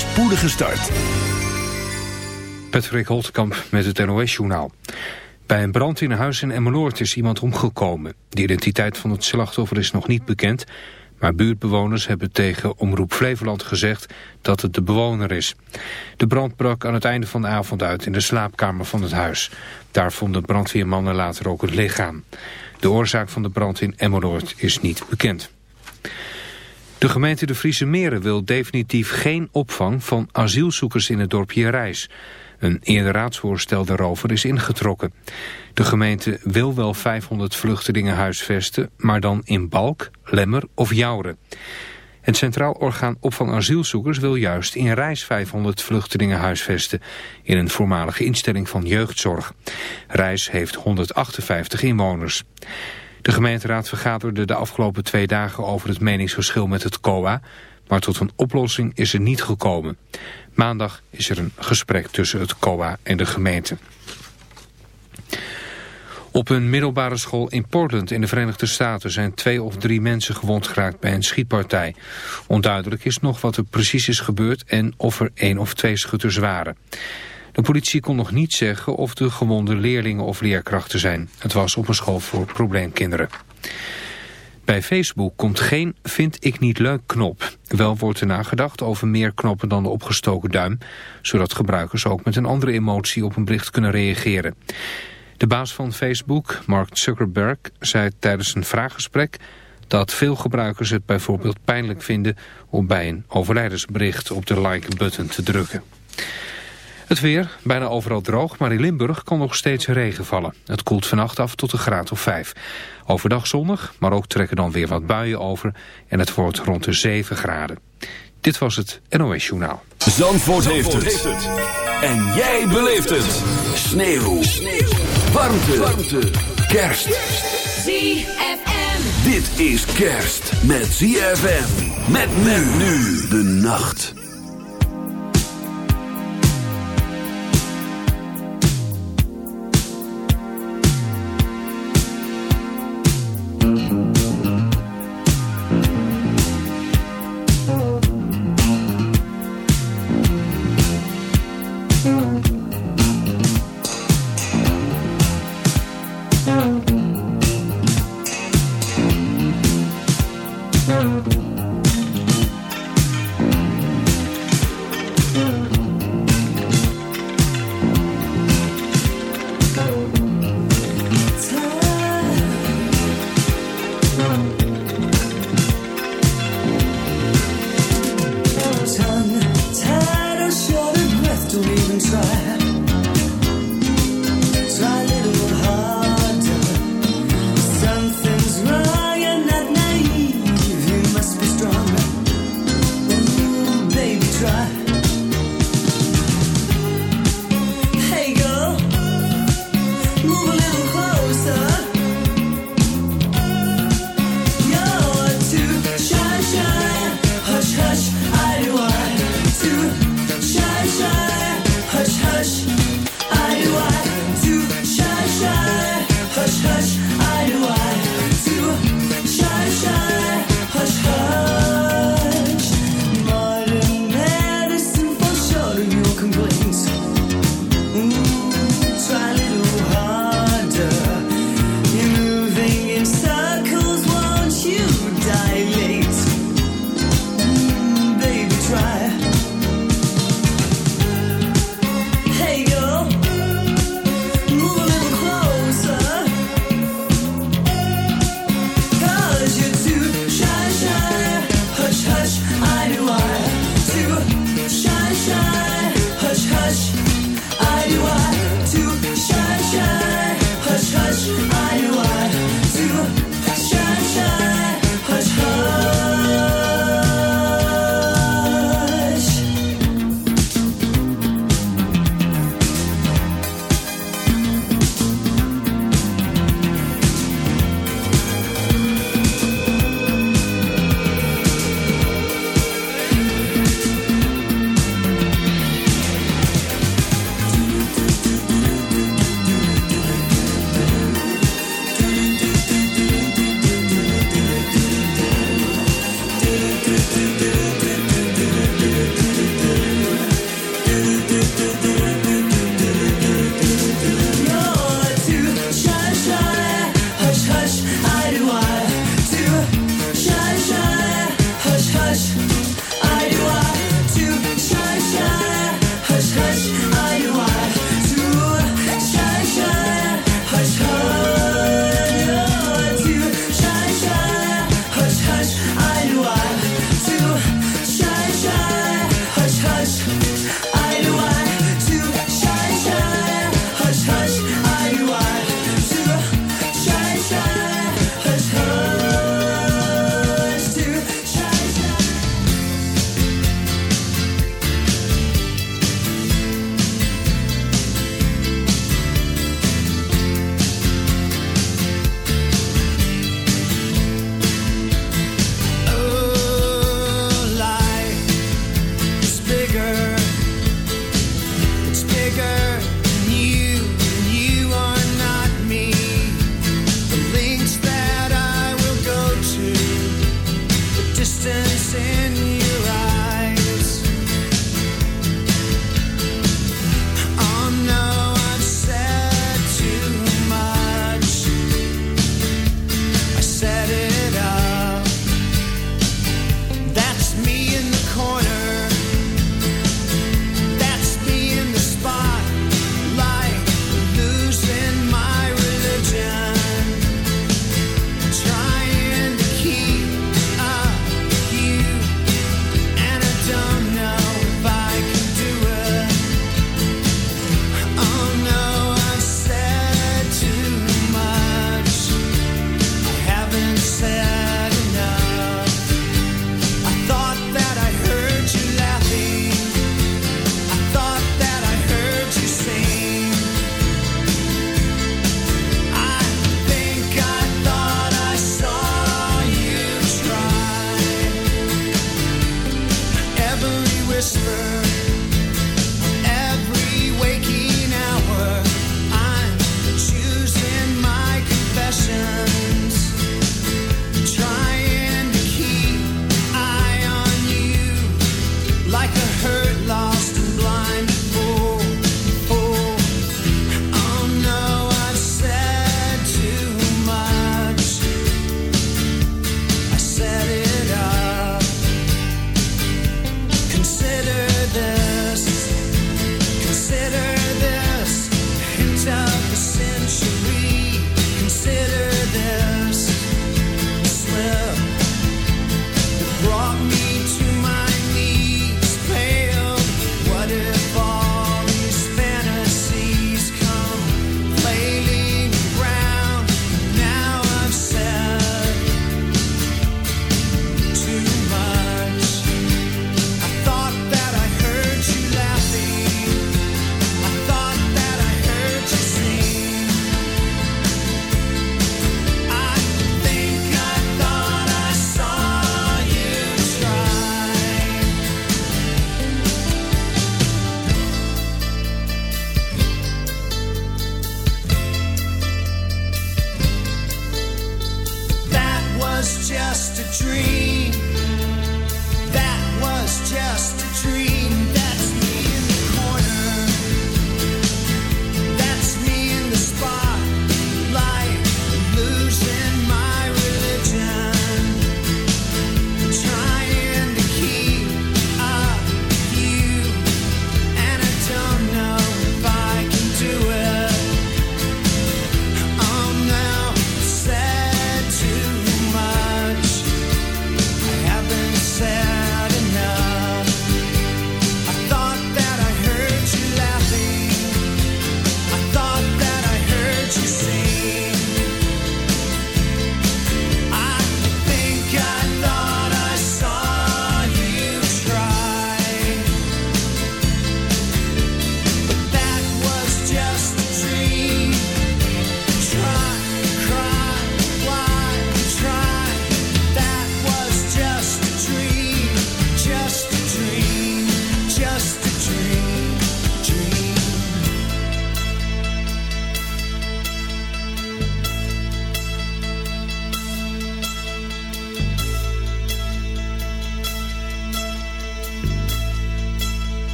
spoedige start. Patrick Holtkamp met het NOS-journaal. Bij een brand in een huis in Emmeloord is iemand omgekomen. De identiteit van het slachtoffer is nog niet bekend... maar buurtbewoners hebben tegen Omroep Flevoland gezegd dat het de bewoner is. De brand brak aan het einde van de avond uit in de slaapkamer van het huis. Daar vonden brandweermannen later ook het lichaam. De oorzaak van de brand in Emmeloord is niet bekend. De gemeente de Friese Meren wil definitief geen opvang van asielzoekers in het dorpje Rijs. Een eerder raadsvoorstel daarover is ingetrokken. De gemeente wil wel 500 vluchtelingen huisvesten, maar dan in Balk, Lemmer of Jouren. Het Centraal Orgaan Opvang Asielzoekers wil juist in Rijs 500 vluchtelingen huisvesten in een voormalige instelling van jeugdzorg. Rijs heeft 158 inwoners. De gemeenteraad vergaderde de afgelopen twee dagen over het meningsverschil met het COA, maar tot een oplossing is er niet gekomen. Maandag is er een gesprek tussen het COA en de gemeente. Op een middelbare school in Portland in de Verenigde Staten zijn twee of drie mensen gewond geraakt bij een schietpartij. Onduidelijk is nog wat er precies is gebeurd en of er één of twee schutters waren. De politie kon nog niet zeggen of de gewonde leerlingen of leerkrachten zijn. Het was op een school voor probleemkinderen. Bij Facebook komt geen vind ik niet leuk knop. Wel wordt er nagedacht over meer knoppen dan de opgestoken duim, zodat gebruikers ook met een andere emotie op een bericht kunnen reageren. De baas van Facebook, Mark Zuckerberg, zei tijdens een vraaggesprek dat veel gebruikers het bijvoorbeeld pijnlijk vinden om bij een overlijdensbericht op de like-button te drukken. Het weer, bijna overal droog, maar in Limburg kan nog steeds regen vallen. Het koelt vannacht af tot een graad of 5. Overdag zonnig, maar ook trekken dan weer wat buien over en het wordt rond de 7 graden. Dit was het NOS Journaal. Zandvoort, heeft, het. En jij beleeft het. Sneeuw. Sneeuw. Warmte. Warmte. Kerst. ZFM. Dit is kerst met ZFM. Met men nu de nacht.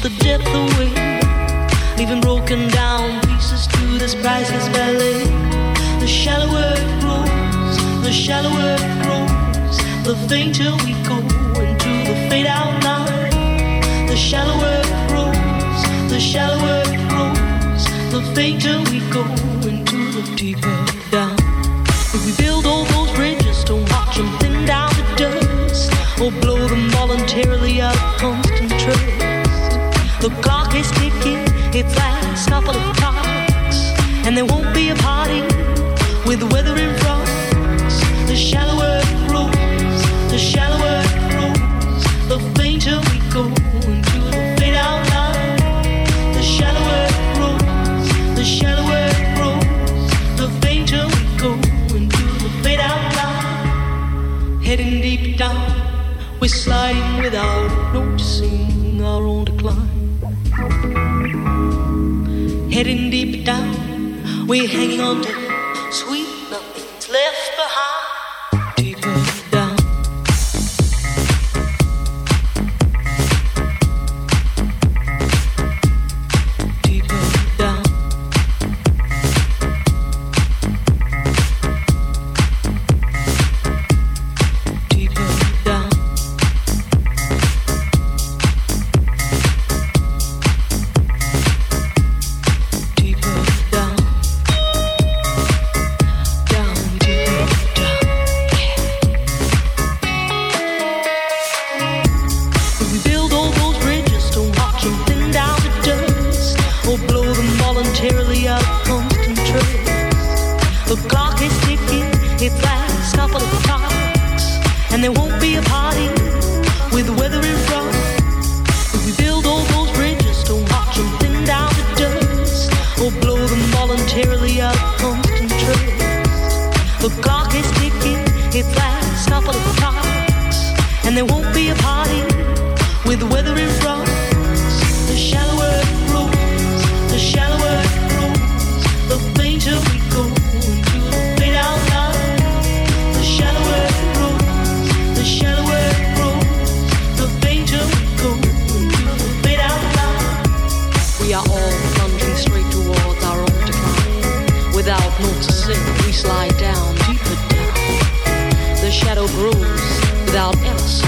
the depth away, leaving broken down pieces to this priceless ballet. The shallower it grows, the shallower it grows, the fainter we go into the fade out line. The shallower it grows, the shallower it grows, the fainter we go into the deeper down. If we build all those bridges, don't watch them thin down the dust or blow. The clock is ticking, it's last couple of clocks, and there won't be a party with the weather in hanging on to upon slide down deeper, down. The shadow grows without ever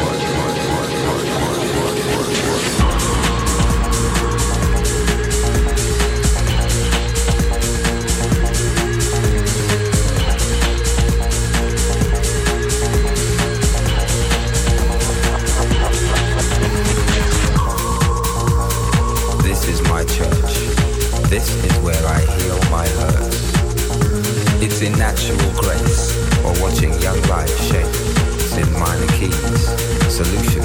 in natural grace or watching young life shape. In minor keys, solution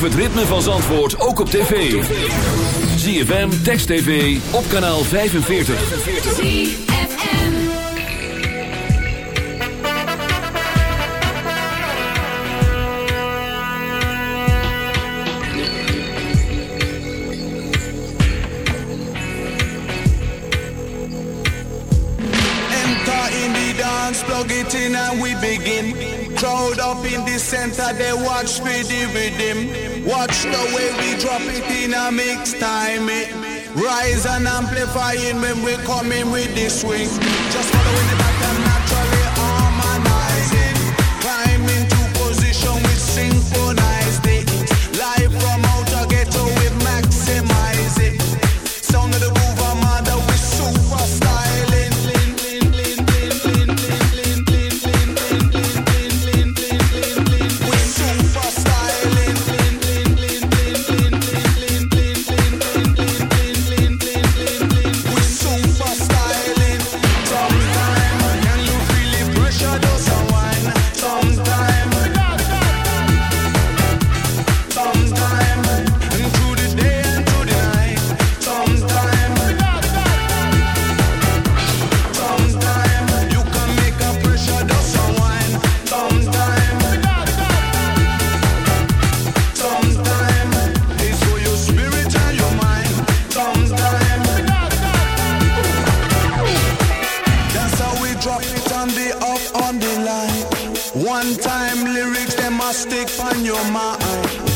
Beleef het ritme van Zandvoort ook op tv. ZFM, Text TV, op kanaal 45. ZFM En daar in die dansblok, in and we begin. Crowd up in the center, they watch me with rhythm. Watch the way we drop it in a mix time. It rise and amplifying when we coming with the swing. Just following the back on the line. One time lyrics, they must stick on your mind.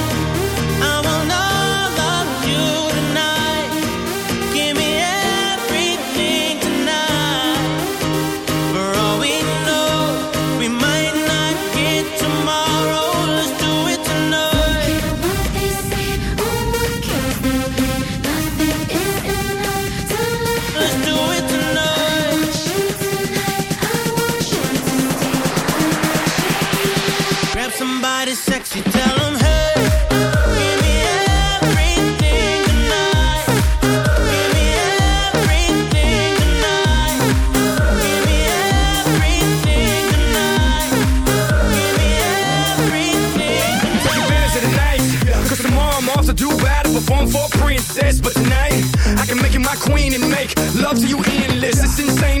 sexy, tell hey. Give me everything tonight. Give me everything tonight. Give me everything tonight. Give me everything the. Cause tomorrow I'm off to do battle, perform for a princess. But tonight, I can make you my queen and make love to you endless. It's insane